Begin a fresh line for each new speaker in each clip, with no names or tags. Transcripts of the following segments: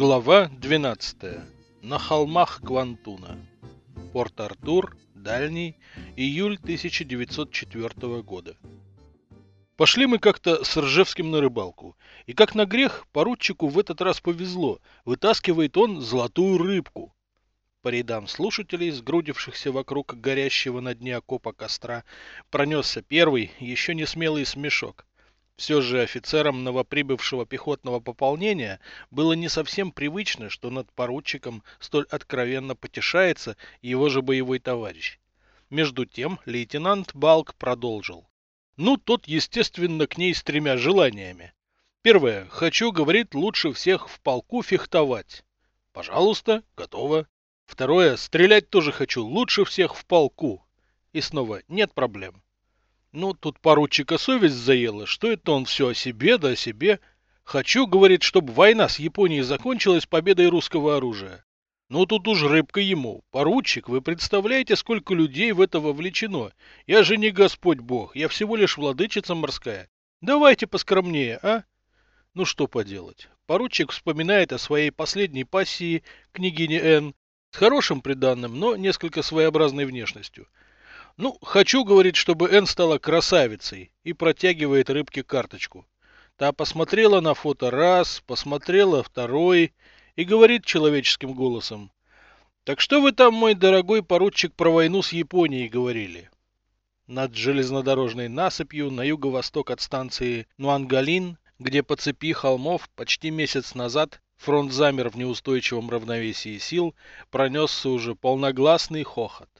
Глава 12. На холмах Квантуна. Порт-Артур, Дальний, июль 1904 года. Пошли мы как-то с Ржевским на рыбалку. И как на грех, поручику в этот раз повезло. Вытаскивает он золотую рыбку. По рядам слушателей, сгрудившихся вокруг горящего на дне окопа костра, пронесся первый, еще не смелый смешок. Все же офицерам новоприбывшего пехотного пополнения было не совсем привычно, что над поручиком столь откровенно потешается его же боевой товарищ. Между тем лейтенант Балк продолжил. Ну, тот, естественно, к ней с тремя желаниями. Первое. Хочу, говорит, лучше всех в полку фехтовать. Пожалуйста, готово. Второе. Стрелять тоже хочу, лучше всех в полку. И снова нет проблем. Ну, тут поручика совесть заела, что это он все о себе да о себе. Хочу, говорит, чтобы война с Японией закончилась победой русского оружия. Ну, тут уж рыбка ему. Поручик, вы представляете, сколько людей в это вовлечено? Я же не Господь Бог, я всего лишь владычица морская. Давайте поскромнее, а? Ну, что поделать. Поручик вспоминает о своей последней пассии, княгине Н, с хорошим приданным, но несколько своеобразной внешностью – ну, хочу, говорит, чтобы Н стала красавицей и протягивает рыбке карточку. Та посмотрела на фото раз, посмотрела второй и говорит человеческим голосом. Так что вы там, мой дорогой поручик, про войну с Японией говорили? Над железнодорожной насыпью на юго-восток от станции Нуангалин, где по цепи холмов почти месяц назад фронт замер в неустойчивом равновесии сил, пронесся уже полногласный хохот.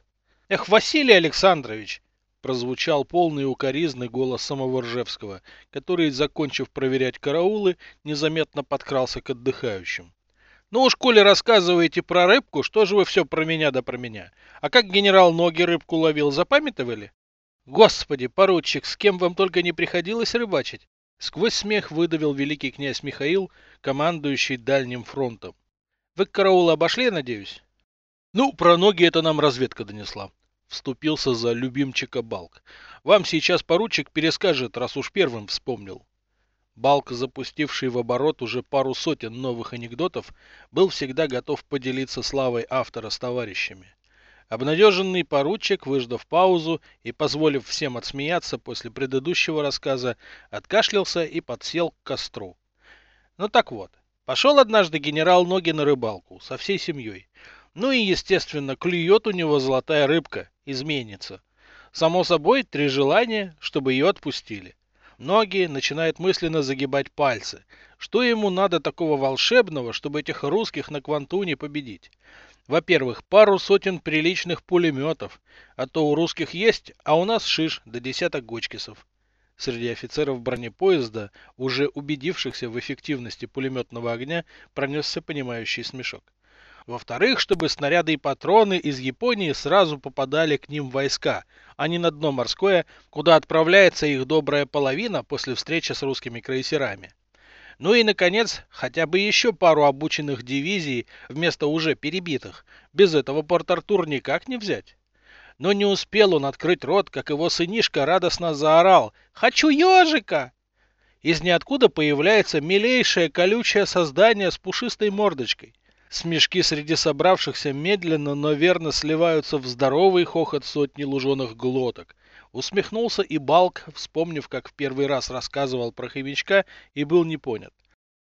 Эх, Василий Александрович! Прозвучал полный укоризный голос самого Ржевского, который, закончив проверять караулы, незаметно подкрался к отдыхающим. Ну уж, коли рассказываете про рыбку, что же вы все про меня да про меня? А как генерал ноги рыбку ловил, запамятовали? Господи, поручик, с кем вам только не приходилось рыбачить? Сквозь смех выдавил великий князь Михаил, командующий дальним фронтом. Вы караул обошли, надеюсь? Ну, про ноги это нам разведка донесла вступился за любимчика Балк. Вам сейчас поручик перескажет, раз уж первым вспомнил. Балк, запустивший в оборот уже пару сотен новых анекдотов, был всегда готов поделиться славой автора с товарищами. Обнадеженный поручик, выждав паузу и позволив всем отсмеяться после предыдущего рассказа, откашлялся и подсел к костру. Ну так вот, пошел однажды генерал Ноги на рыбалку со всей семьей. Ну и, естественно, клюет у него золотая рыбка, изменится. Само собой, три желания, чтобы ее отпустили. Ноги начинают мысленно загибать пальцы. Что ему надо такого волшебного, чтобы этих русских на Квантуне победить? Во-первых, пару сотен приличных пулеметов, а то у русских есть, а у нас шиш до десяток гочкисов. Среди офицеров бронепоезда, уже убедившихся в эффективности пулеметного огня, пронесся понимающий смешок. Во-вторых, чтобы снаряды и патроны из Японии сразу попадали к ним в войска, а не на дно морское, куда отправляется их добрая половина после встречи с русскими крейсерами. Ну и, наконец, хотя бы еще пару обученных дивизий вместо уже перебитых. Без этого Порт-Артур никак не взять. Но не успел он открыть рот, как его сынишка радостно заорал «Хочу ежика!». Из ниоткуда появляется милейшее колючее создание с пушистой мордочкой. Смешки среди собравшихся медленно, но верно сливаются в здоровый хохот сотни луженых глоток. Усмехнулся и Балк, вспомнив, как в первый раз рассказывал про хомячка и был не понят.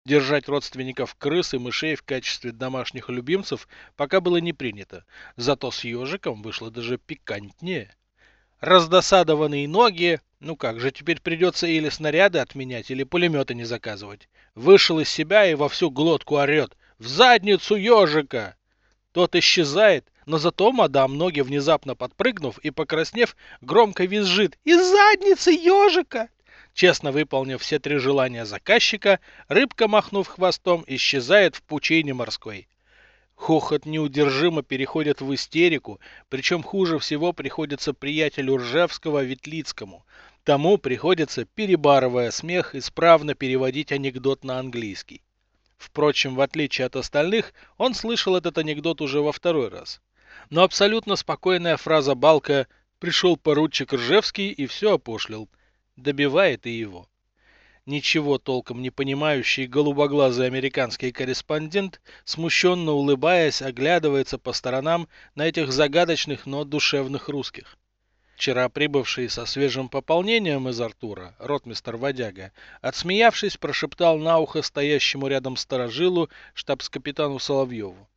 Держать родственников крыс и мышей в качестве домашних любимцев пока было не принято, зато с ежиком вышло даже пикантнее. Раздосадованные ноги, ну как же, теперь придется или снаряды отменять, или пулеметы не заказывать. Вышел из себя и во всю глотку орет. В задницу ежика! Тот исчезает, но зато мадам ноги, внезапно подпрыгнув и покраснев, громко визжит «Из задницы ежика!» Честно выполнив все три желания заказчика, рыбка, махнув хвостом, исчезает в пучине морской. Хохот неудержимо переходит в истерику, причем хуже всего приходится приятелю Ржевского Ветлицкому. Тому приходится, перебарывая смех, исправно переводить анекдот на английский. Впрочем, в отличие от остальных, он слышал этот анекдот уже во второй раз. Но абсолютно спокойная фраза Балка «пришел поручик Ржевский и все опошлил» добивает и его. Ничего толком не понимающий голубоглазый американский корреспондент, смущенно улыбаясь, оглядывается по сторонам на этих загадочных, но душевных русских. Вчера прибывший со свежим пополнением из Артура, ротмистер Водяга, отсмеявшись, прошептал на ухо стоящему рядом сторожилу штабс-капитану Соловьеву.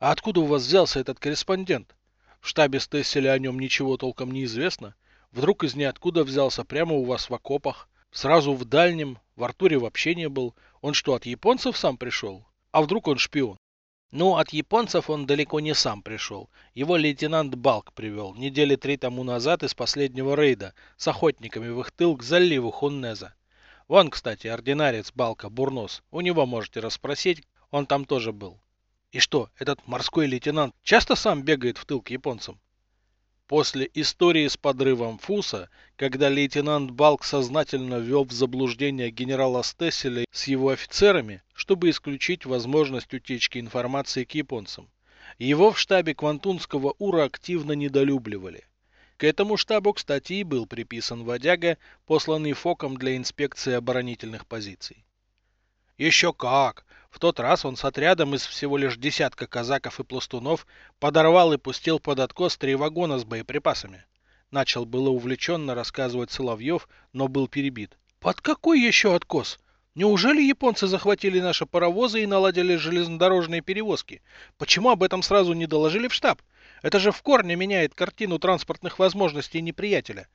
«А откуда у вас взялся этот корреспондент? В штабе Стесселя о нем ничего толком не известно. Вдруг из ниоткуда взялся прямо у вас в окопах, сразу в дальнем, в Артуре вообще не был. Он что, от японцев сам пришел? А вдруг он шпион? Ну, от японцев он далеко не сам пришел. Его лейтенант Балк привел недели три тому назад из последнего рейда с охотниками в их тыл к заливу Хуннеза. Вон, кстати, ординарец Балка Бурнос. У него можете расспросить, он там тоже был. И что, этот морской лейтенант часто сам бегает в тыл к японцам? После истории с подрывом Фуса, когда лейтенант Балк сознательно ввел в заблуждение генерала Стесселя с его офицерами, чтобы исключить возможность утечки информации к японцам, его в штабе Квантунского УРА активно недолюбливали. К этому штабу, кстати, и был приписан водяга, посланный ФОКом для инспекции оборонительных позиций. Еще как! В тот раз он с отрядом из всего лишь десятка казаков и пластунов подорвал и пустил под откос три вагона с боеприпасами. Начал было увлеченно рассказывать Соловьев, но был перебит. Под какой еще откос? Неужели японцы захватили наши паровозы и наладили железнодорожные перевозки? Почему об этом сразу не доложили в штаб? Это же в корне меняет картину транспортных возможностей неприятеля.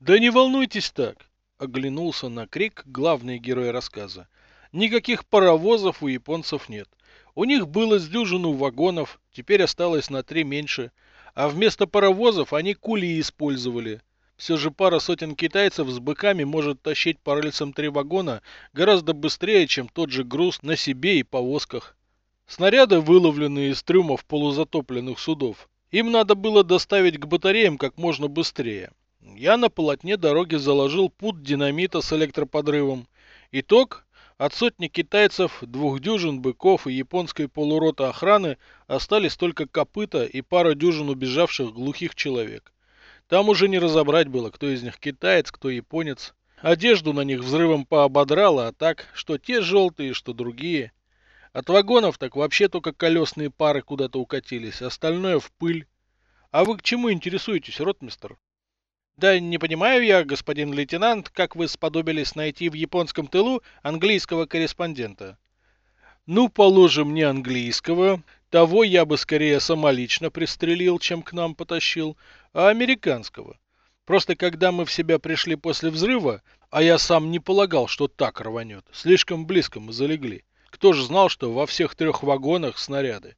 Да не волнуйтесь так, оглянулся на крик главный герой рассказа. Никаких паровозов у японцев нет. У них было с дюжину вагонов, теперь осталось на три меньше. А вместо паровозов они кули использовали. Все же пара сотен китайцев с быками может тащить по рельсам три вагона гораздо быстрее, чем тот же груз на себе и повозках. Снаряды, выловленные из трюмов полузатопленных судов, им надо было доставить к батареям как можно быстрее. Я на полотне дороги заложил пут динамита с электроподрывом. Итог от сотни китайцев, двух дюжин быков и японской полуроты охраны остались только копыта и пара дюжин убежавших глухих человек. Там уже не разобрать было, кто из них китаец, кто японец. Одежду на них взрывом поободрало, а так, что те желтые, что другие. От вагонов так вообще только колесные пары куда-то укатились, остальное в пыль. А вы к чему интересуетесь, ротмистер? Да не понимаю я, господин лейтенант, как вы сподобились найти в японском тылу английского корреспондента. Ну, положим, не английского. Того я бы скорее самолично пристрелил, чем к нам потащил, а американского. Просто когда мы в себя пришли после взрыва, а я сам не полагал, что так рванет, слишком близко мы залегли. Кто же знал, что во всех трех вагонах снаряды?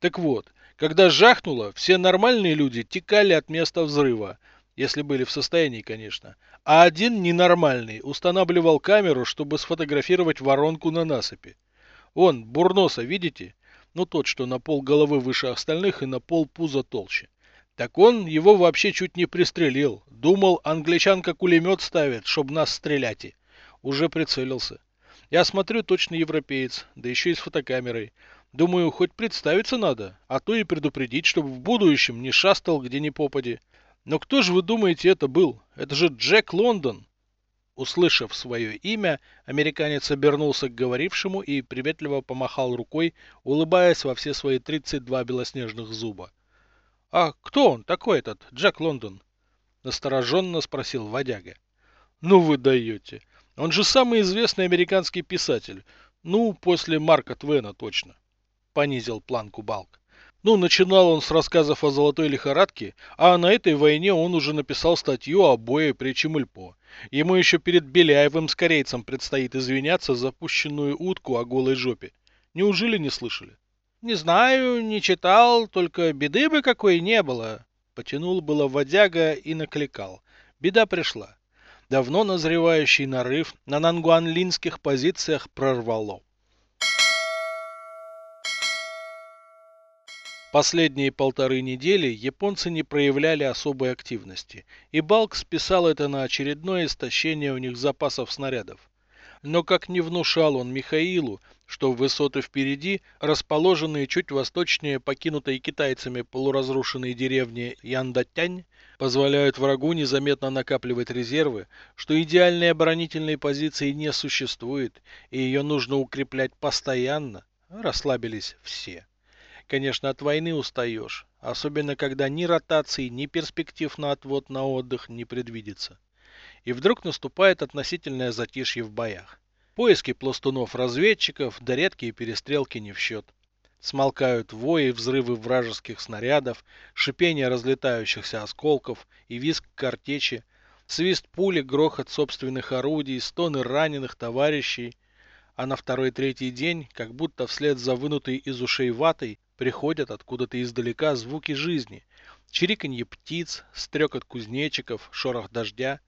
Так вот, когда жахнуло, все нормальные люди текали от места взрыва, если были в состоянии, конечно. А один ненормальный устанавливал камеру, чтобы сфотографировать воронку на насыпи. Он, Бурноса, видите? Ну тот, что на пол головы выше остальных и на пол пуза толще. Так он его вообще чуть не пристрелил. Думал, англичанка кулемет ставит, чтобы нас стрелять. И. Уже прицелился. Я смотрю, точно европеец, да еще и с фотокамерой. Думаю, хоть представиться надо, а то и предупредить, чтобы в будущем не шастал где ни попади. Но кто же вы думаете это был? Это же Джек Лондон. Услышав свое имя, американец обернулся к говорившему и приветливо помахал рукой, улыбаясь во все свои 32 белоснежных зуба. «А кто он такой этот, Джек Лондон?» Настороженно спросил водяга. «Ну вы даете. Он же самый известный американский писатель. Ну, после Марка Твена точно». Понизил планку Балк. Ну, начинал он с рассказов о золотой лихорадке, а на этой войне он уже написал статью о бое при Чемульпо. Ему еще перед Беляевым с корейцем предстоит извиняться за пущенную утку о голой жопе. Неужели не слышали? Не знаю, не читал, только беды бы какой не было. Потянул было водяга и накликал. Беда пришла. Давно назревающий нарыв на нангуанлинских позициях прорвало. Последние полторы недели японцы не проявляли особой активности, и Балк списал это на очередное истощение у них запасов снарядов. Но как не внушал он Михаилу, что высоты впереди, расположенные чуть восточнее покинутой китайцами полуразрушенной деревни Яндатянь, позволяют врагу незаметно накапливать резервы, что идеальной оборонительной позиции не существует, и ее нужно укреплять постоянно, расслабились все. Конечно, от войны устаешь, особенно когда ни ротации, ни перспектив на отвод на отдых не предвидится. И вдруг наступает относительное затишье в боях. Поиски пластунов-разведчиков, да редкие перестрелки не в счет. Смолкают вои, взрывы вражеских снарядов, шипение разлетающихся осколков и визг картечи, свист пули, грохот собственных орудий, стоны раненых товарищей. А на второй-третий день, как будто вслед за вынутой из ушей ватой, приходят откуда-то издалека звуки жизни. Чириканье птиц, стрекот кузнечиков, шорох дождя.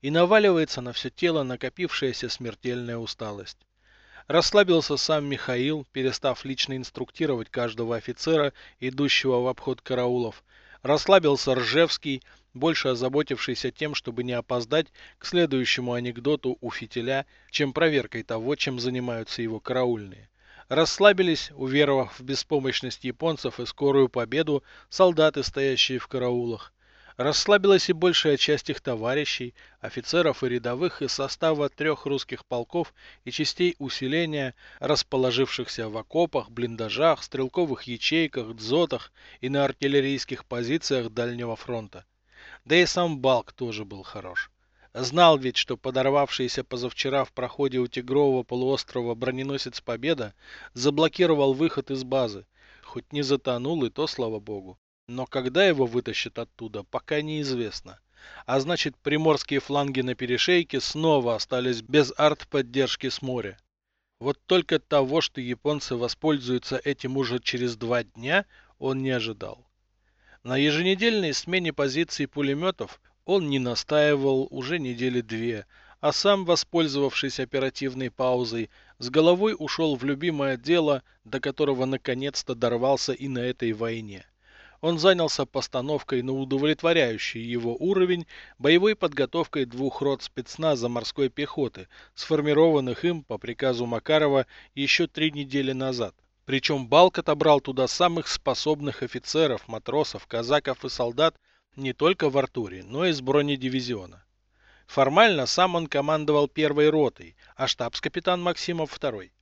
И наваливается на все тело накопившаяся смертельная усталость. Расслабился сам Михаил, перестав лично инструктировать каждого офицера, идущего в обход караулов. Расслабился Ржевский, больше озаботившийся тем, чтобы не опоздать к следующему анекдоту у фитиля, чем проверкой того, чем занимаются его караульные. Расслабились, уверовав в беспомощность японцев и скорую победу, солдаты, стоящие в караулах. Расслабилась и большая часть их товарищей, офицеров и рядовых из состава трех русских полков и частей усиления, расположившихся в окопах, блиндажах, стрелковых ячейках, дзотах и на артиллерийских позициях Дальнего фронта. Да и сам Балк тоже был хорош. Знал ведь, что подорвавшийся позавчера в проходе у Тигрового полуострова броненосец Победа заблокировал выход из базы. Хоть не затонул, и то слава богу. Но когда его вытащат оттуда, пока неизвестно. А значит, приморские фланги на перешейке снова остались без артподдержки с моря. Вот только того, что японцы воспользуются этим уже через два дня, он не ожидал. На еженедельной смене позиций пулеметов он не настаивал уже недели две, а сам, воспользовавшись оперативной паузой, с головой ушел в любимое дело, до которого наконец-то дорвался и на этой войне он занялся постановкой на удовлетворяющий его уровень боевой подготовкой двух рот спецназа морской пехоты, сформированных им по приказу Макарова еще три недели назад. Причем Балк отобрал туда самых способных офицеров, матросов, казаков и солдат не только в Артуре, но и с бронедивизиона. Формально сам он командовал первой ротой, а штабс-капитан Максимов второй.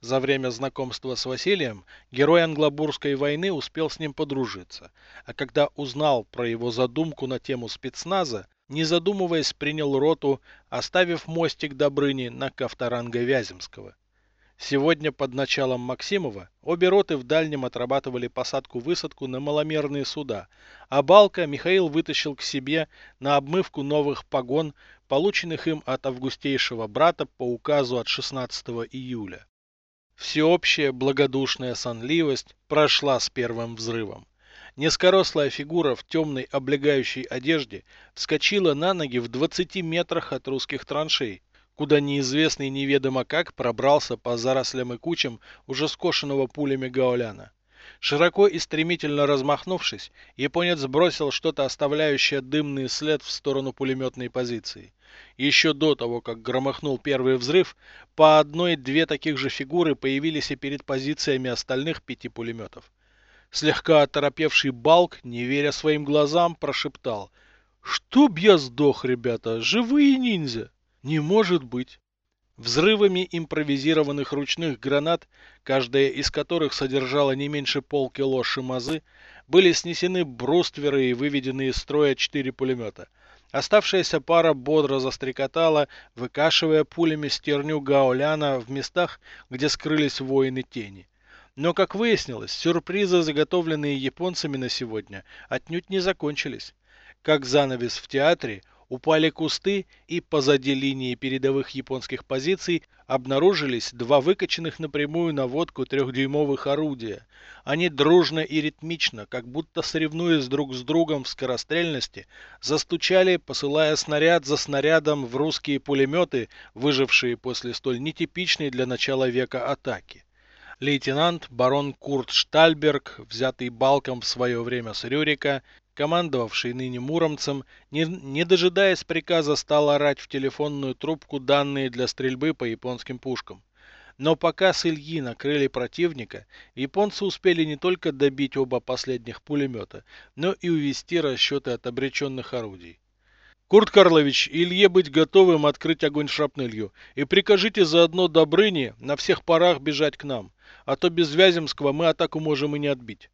За время знакомства с Василием герой Англобурской войны успел с ним подружиться, а когда узнал про его задумку на тему спецназа, не задумываясь, принял роту, оставив мостик Добрыни на Ковторанга Вяземского. Сегодня под началом Максимова обе роты в дальнем отрабатывали посадку-высадку на маломерные суда, а Балка Михаил вытащил к себе на обмывку новых погон, полученных им от августейшего брата по указу от 16 июля. Всеобщая благодушная сонливость прошла с первым взрывом. Низкорослая фигура в темной облегающей одежде вскочила на ноги в 20 метрах от русских траншей, куда неизвестный неведомо как пробрался по зарослям и кучам уже скошенного пулями гауляна. Широко и стремительно размахнувшись, японец бросил что-то оставляющее дымный след в сторону пулеметной позиции. Еще до того, как громыхнул первый взрыв, по одной-две таких же фигуры появились и перед позициями остальных пяти пулеметов. Слегка оторопевший Балк, не веря своим глазам, прошептал. «Чтоб я сдох, ребята! Живые ниндзя! Не может быть!» Взрывами импровизированных ручных гранат, каждая из которых содержала не меньше полкило шимазы, были снесены брустверы и выведены из строя четыре пулемета – Оставшаяся пара бодро застрекотала, выкашивая пулями стерню гауляна в местах, где скрылись воины тени. Но, как выяснилось, сюрпризы, заготовленные японцами на сегодня, отнюдь не закончились. Как занавес в театре, упали кусты, и позади линии передовых японских позиций обнаружились два выкачанных напрямую на водку трехдюймовых орудия. Они дружно и ритмично, как будто соревнуясь друг с другом в скорострельности, застучали, посылая снаряд за снарядом в русские пулеметы, выжившие после столь нетипичной для начала века атаки. Лейтенант барон Курт Штальберг, взятый Балком в свое время с Рюрика, командовавший ныне Муромцем, не, не дожидаясь приказа, стал орать в телефонную трубку данные для стрельбы по японским пушкам. Но пока с Ильи накрыли противника, японцы успели не только добить оба последних пулемета, но и увести расчеты от обреченных орудий. Курт Карлович, Илье быть готовым открыть огонь шрапнелью. И прикажите заодно Добрыне на всех парах бежать к нам. А то без Вяземского мы атаку можем и не отбить.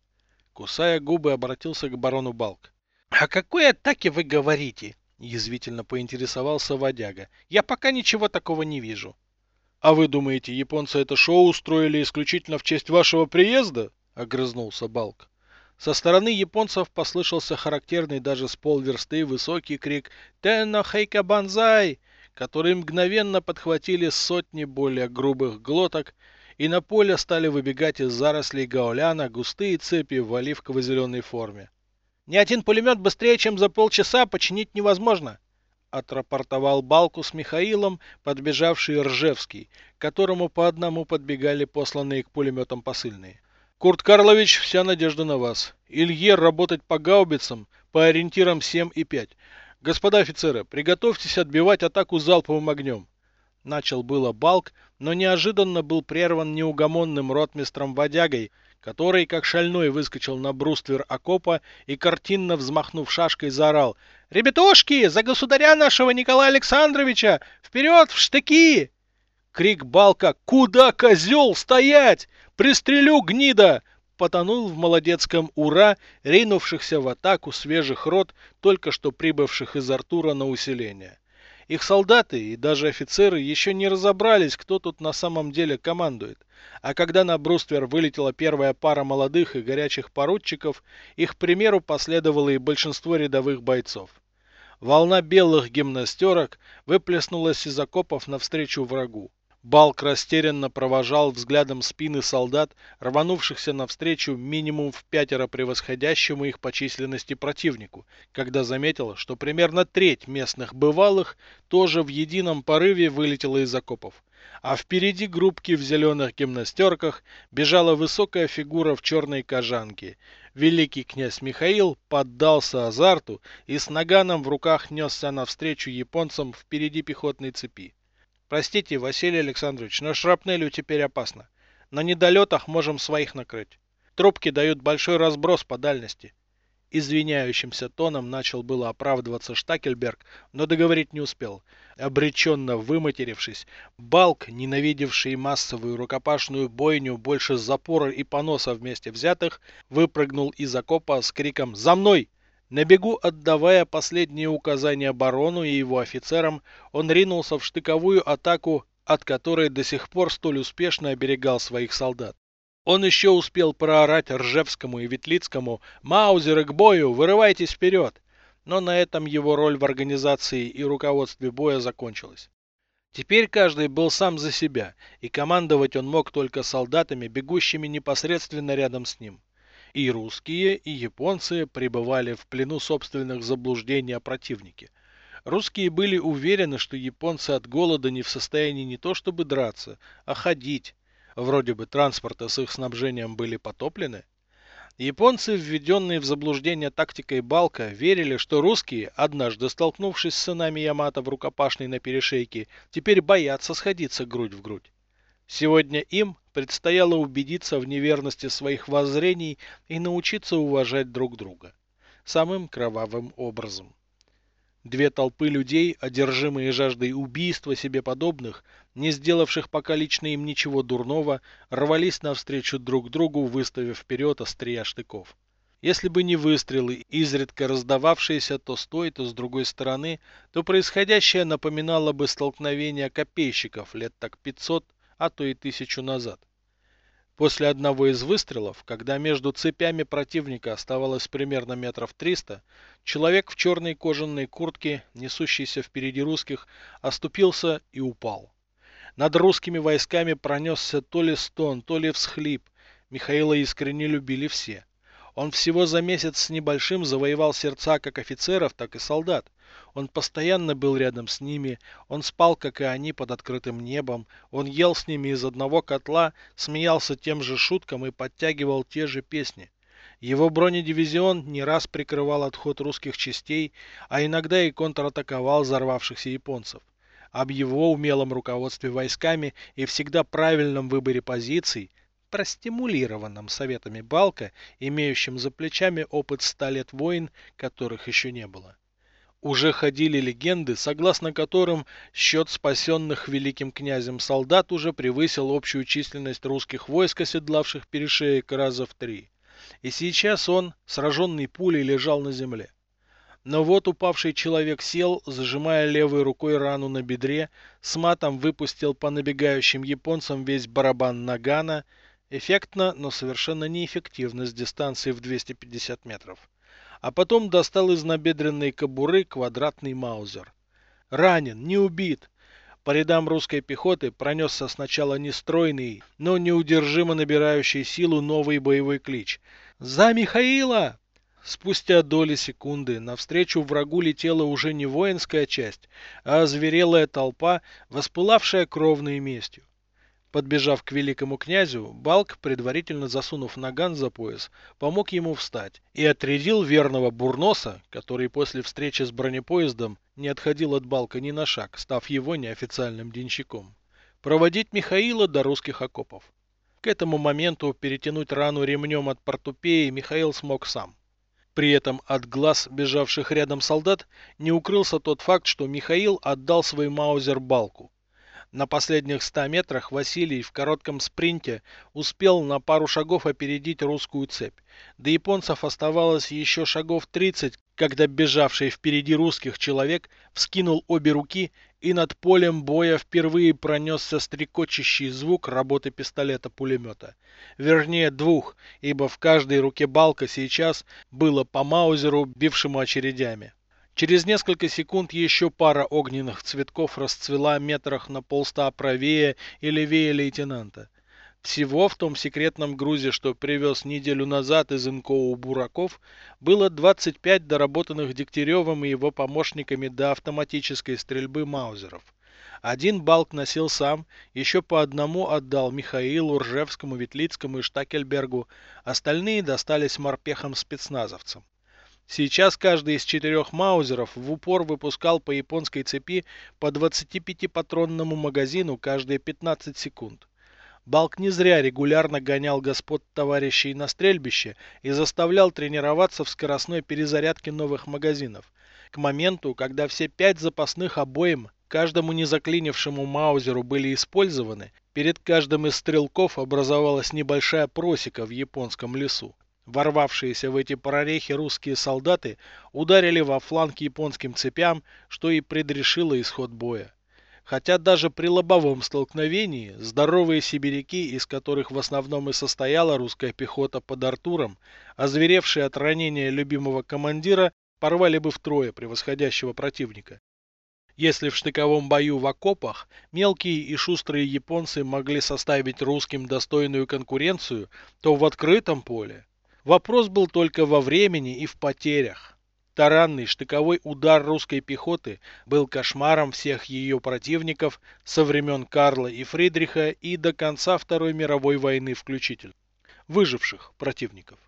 Кусая губы, обратился к барону Балк. — О какой атаке вы говорите? — язвительно поинтересовался водяга. — Я пока ничего такого не вижу. — А вы думаете, японцы это шоу устроили исключительно в честь вашего приезда? — огрызнулся Балк. Со стороны японцев послышался характерный даже с полверсты высокий крик «Тенно Хейка Банзай!», который мгновенно подхватили сотни более грубых глоток, и на поле стали выбегать из зарослей гауляна густые цепи в оливково-зеленой форме. «Ни один пулемет быстрее, чем за полчаса, починить невозможно!» отрапортовал Балку с Михаилом, подбежавший Ржевский, которому по одному подбегали посланные к пулеметам посыльные. Курт Карлович, вся надежда на вас. Илье работать по гаубицам по ориентирам 7 и 5. Господа офицеры, приготовьтесь отбивать атаку залповым огнем. Начал было Балк, но неожиданно был прерван неугомонным ротмистром Водягой, который, как шальной, выскочил на бруствер окопа и, картинно взмахнув шашкой, заорал «Ребятушки, за государя нашего Николая Александровича! Вперед, в штыки!» Крик Балка «Куда, козел, стоять!» «Пристрелю, гнида!» потонул в молодецком «Ура!», ринувшихся в атаку свежих рот, только что прибывших из Артура на усиление. Их солдаты и даже офицеры еще не разобрались, кто тут на самом деле командует. А когда на бруствер вылетела первая пара молодых и горячих поручиков, их примеру последовало и большинство рядовых бойцов. Волна белых гимнастерок выплеснулась из окопов навстречу врагу. Балк растерянно провожал взглядом спины солдат, рванувшихся навстречу минимум в пятеро превосходящему их по численности противнику, когда заметил, что примерно треть местных бывалых тоже в едином порыве вылетела из окопов. А впереди группки в зеленых гимнастерках бежала высокая фигура в черной кожанке. Великий князь Михаил поддался азарту и с наганом в руках несся навстречу японцам впереди пехотной цепи. Простите, Василий Александрович, но шрапнелью теперь опасно. На недолетах можем своих накрыть. Трубки дают большой разброс по дальности. Извиняющимся тоном начал было оправдываться Штакельберг, но договорить не успел. Обреченно выматерившись, Балк, ненавидевший массовую рукопашную бойню больше запора и поноса вместе взятых, выпрыгнул из окопа с криком «За мной!» На бегу, отдавая последние указания барону и его офицерам, он ринулся в штыковую атаку, от которой до сих пор столь успешно оберегал своих солдат. Он еще успел проорать Ржевскому и Ветлицкому «Маузеры к бою! Вырывайтесь вперед!» Но на этом его роль в организации и руководстве боя закончилась. Теперь каждый был сам за себя, и командовать он мог только солдатами, бегущими непосредственно рядом с ним. И русские, и японцы пребывали в плену собственных заблуждений о противнике. Русские были уверены, что японцы от голода не в состоянии не то чтобы драться, а ходить. Вроде бы транспорты с их снабжением были потоплены. Японцы, введенные в заблуждение тактикой Балка, верили, что русские, однажды столкнувшись с сынами Ямато в рукопашной на перешейке, теперь боятся сходиться грудь в грудь. Сегодня им предстояло убедиться в неверности своих воззрений и научиться уважать друг друга. Самым кровавым образом. Две толпы людей, одержимые жаждой убийства себе подобных, не сделавших пока лично им ничего дурного, рвались навстречу друг другу, выставив вперед острия штыков. Если бы не выстрелы, изредка раздававшиеся то с той, то с другой стороны, то происходящее напоминало бы столкновение копейщиков лет так 500 а то и тысячу назад. После одного из выстрелов, когда между цепями противника оставалось примерно метров триста, человек в черной кожаной куртке, несущийся впереди русских, оступился и упал. Над русскими войсками пронесся то ли стон, то ли всхлип. Михаила искренне любили все. Он всего за месяц с небольшим завоевал сердца как офицеров, так и солдат. Он постоянно был рядом с ними, он спал, как и они, под открытым небом, он ел с ними из одного котла, смеялся тем же шуткам и подтягивал те же песни. Его бронедивизион не раз прикрывал отход русских частей, а иногда и контратаковал взорвавшихся японцев. об его умелом руководстве войсками и всегда правильном выборе позиций, простимулированном советами Балка, имеющим за плечами опыт ста лет войн, которых еще не было. Уже ходили легенды, согласно которым счет спасенных великим князем солдат уже превысил общую численность русских войск, оседлавших перешеек раза в три. И сейчас он, сраженный пулей, лежал на земле. Но вот упавший человек сел, зажимая левой рукой рану на бедре, с матом выпустил по набегающим японцам весь барабан нагана, эффектно, но совершенно неэффективно с дистанции в 250 метров а потом достал из набедренной кобуры квадратный маузер. Ранен, не убит. По рядам русской пехоты пронесся сначала нестройный, но неудержимо набирающий силу новый боевой клич. «За Михаила!» Спустя доли секунды навстречу врагу летела уже не воинская часть, а озверелая толпа, воспылавшая кровной местью. Подбежав к великому князю, Балк, предварительно засунув наган за пояс, помог ему встать и отрядил верного Бурноса, который после встречи с бронепоездом не отходил от Балка ни на шаг, став его неофициальным денщиком, проводить Михаила до русских окопов. К этому моменту перетянуть рану ремнем от портупеи Михаил смог сам. При этом от глаз бежавших рядом солдат не укрылся тот факт, что Михаил отдал свой маузер Балку. На последних ста метрах Василий в коротком спринте успел на пару шагов опередить русскую цепь. До японцев оставалось еще шагов 30, когда бежавший впереди русских человек вскинул обе руки и над полем боя впервые пронесся стрекочущий звук работы пистолета-пулемета. Вернее двух, ибо в каждой руке балка сейчас было по маузеру, бившему очередями. Через несколько секунд еще пара огненных цветков расцвела метрах на полста правее и левее лейтенанта. Всего в том секретном грузе, что привез неделю назад из НКО Бураков, было 25 доработанных Дегтяревым и его помощниками до автоматической стрельбы маузеров. Один балк носил сам, еще по одному отдал Михаилу, Ржевскому, Ветлицкому и Штакельбергу, остальные достались морпехам-спецназовцам. Сейчас каждый из четырех маузеров в упор выпускал по японской цепи по 25-патронному магазину каждые 15 секунд. Балк не зря регулярно гонял господ товарищей на стрельбище и заставлял тренироваться в скоростной перезарядке новых магазинов. К моменту, когда все пять запасных обоим каждому незаклинившему маузеру были использованы, перед каждым из стрелков образовалась небольшая просека в японском лесу. Ворвавшиеся в эти прорехи русские солдаты ударили во фланг японским цепям, что и предрешило исход боя. Хотя даже при лобовом столкновении здоровые сибиряки, из которых в основном и состояла русская пехота под Артуром, озверевшие от ранения любимого командира, порвали бы втрое превосходящего противника. Если в штыковом бою в окопах мелкие и шустрые японцы могли составить русским достойную конкуренцию, то в открытом поле Вопрос был только во времени и в потерях. Таранный штыковой удар русской пехоты был кошмаром всех ее противников со времен Карла и Фридриха и до конца Второй мировой войны включительно. Выживших противников.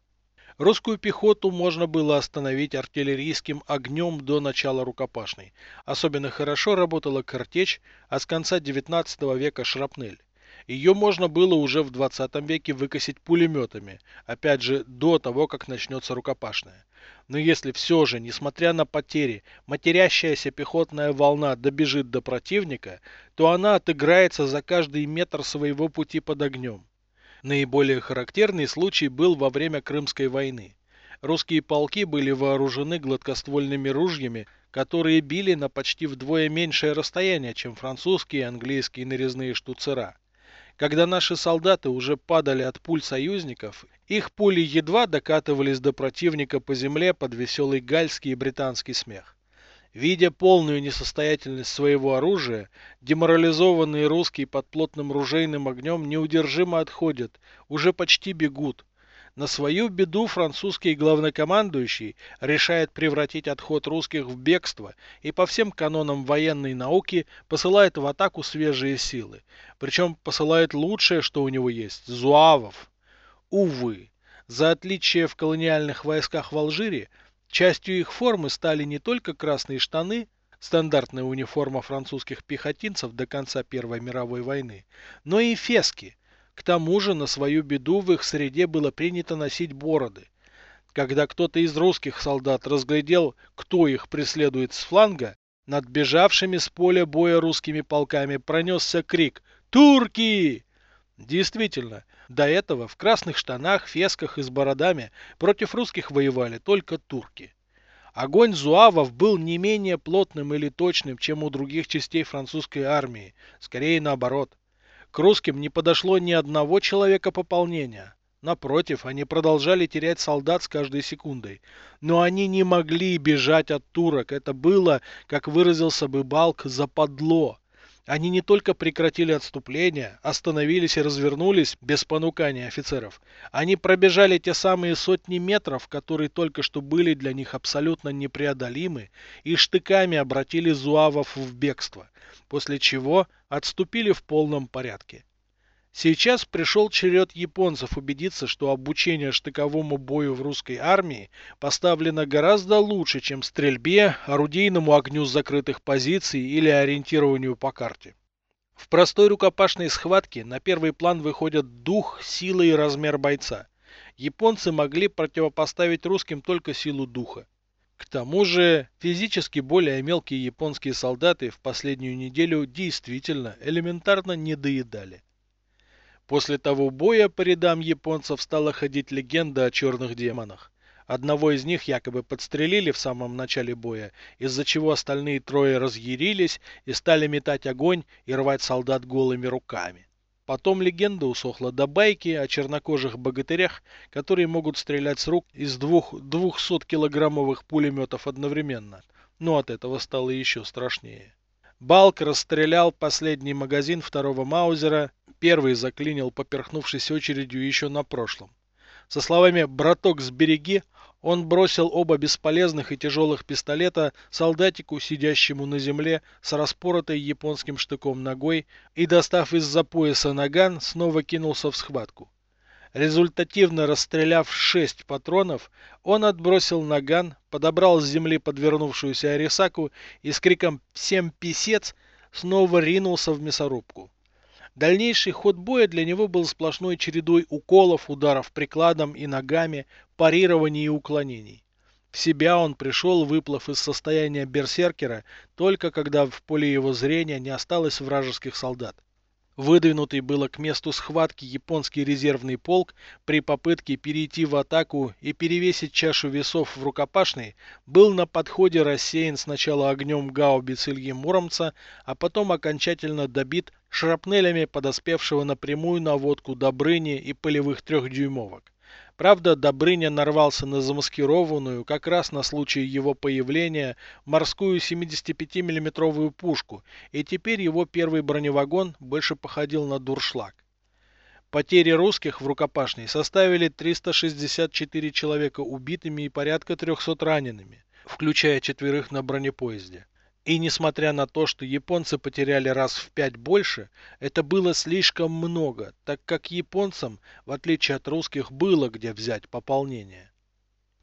Русскую пехоту можно было остановить артиллерийским огнем до начала рукопашной. Особенно хорошо работала картечь, а с конца 19 века шрапнель. Ее можно было уже в 20 веке выкосить пулеметами, опять же до того, как начнется рукопашная. Но если все же, несмотря на потери, матерящаяся пехотная волна добежит до противника, то она отыграется за каждый метр своего пути под огнем. Наиболее характерный случай был во время Крымской войны. Русские полки были вооружены гладкоствольными ружьями, которые били на почти вдвое меньшее расстояние, чем французские и английские нарезные штуцера. Когда наши солдаты уже падали от пуль союзников, их пули едва докатывались до противника по земле под веселый гальский и британский смех. Видя полную несостоятельность своего оружия, деморализованные русские под плотным ружейным огнем неудержимо отходят, уже почти бегут, на свою беду французский главнокомандующий решает превратить отход русских в бегство и по всем канонам военной науки посылает в атаку свежие силы. Причем посылает лучшее, что у него есть – зуавов. Увы, за отличие в колониальных войсках в Алжире, частью их формы стали не только красные штаны, стандартная униформа французских пехотинцев до конца Первой мировой войны, но и фески. К тому же на свою беду в их среде было принято носить бороды. Когда кто-то из русских солдат разглядел, кто их преследует с фланга, над бежавшими с поля боя русскими полками пронесся крик «Турки!». Действительно, до этого в красных штанах, фесках и с бородами против русских воевали только турки. Огонь зуавов был не менее плотным или точным, чем у других частей французской армии, скорее наоборот. К русским не подошло ни одного человека пополнения. Напротив, они продолжали терять солдат с каждой секундой. Но они не могли бежать от турок. Это было, как выразился бы Балк, западло. Они не только прекратили отступление, остановились и развернулись без понукания офицеров. Они пробежали те самые сотни метров, которые только что были для них абсолютно непреодолимы, и штыками обратили зуавов в бегство, после чего отступили в полном порядке. Сейчас пришел черед японцев убедиться, что обучение штыковому бою в русской армии поставлено гораздо лучше, чем стрельбе, орудийному огню с закрытых позиций или ориентированию по карте. В простой рукопашной схватке на первый план выходят дух, сила и размер бойца. Японцы могли противопоставить русским только силу духа. К тому же, физически более мелкие японские солдаты в последнюю неделю действительно элементарно не доедали. После того боя по рядам японцев стала ходить легенда о черных демонах. Одного из них якобы подстрелили в самом начале боя, из-за чего остальные трое разъярились и стали метать огонь и рвать солдат голыми руками. Потом легенда усохла до байки о чернокожих богатырях, которые могут стрелять с рук из двух 200-килограммовых пулеметов одновременно. Но от этого стало еще страшнее. Балк расстрелял последний магазин второго Маузера, первый заклинил, поперхнувшись очередью еще на прошлом. Со словами «браток, сбереги», он бросил оба бесполезных и тяжелых пистолета солдатику, сидящему на земле с распоротой японским штыком ногой, и, достав из-за пояса наган, снова кинулся в схватку. Результативно расстреляв шесть патронов, он отбросил наган, подобрал с земли подвернувшуюся Арисаку и с криком «Всем писец!» снова ринулся в мясорубку. Дальнейший ход боя для него был сплошной чередой уколов, ударов прикладом и ногами, парирований и уклонений. В себя он пришел, выплыв из состояния берсеркера, только когда в поле его зрения не осталось вражеских солдат. Выдвинутый было к месту схватки японский резервный полк при попытке перейти в атаку и перевесить чашу весов в рукопашной, был на подходе рассеян сначала огнем гаубиц Ильи Муромца, а потом окончательно добит шрапнелями подоспевшего напрямую наводку Добрыни и полевых трехдюймовок. Правда, Добрыня нарвался на замаскированную, как раз на случай его появления, морскую 75 миллиметровую пушку, и теперь его первый броневагон больше походил на дуршлаг. Потери русских в рукопашной составили 364 человека убитыми и порядка 300 ранеными, включая четверых на бронепоезде. И несмотря на то, что японцы потеряли раз в пять больше, это было слишком много, так как японцам, в отличие от русских, было где взять пополнение.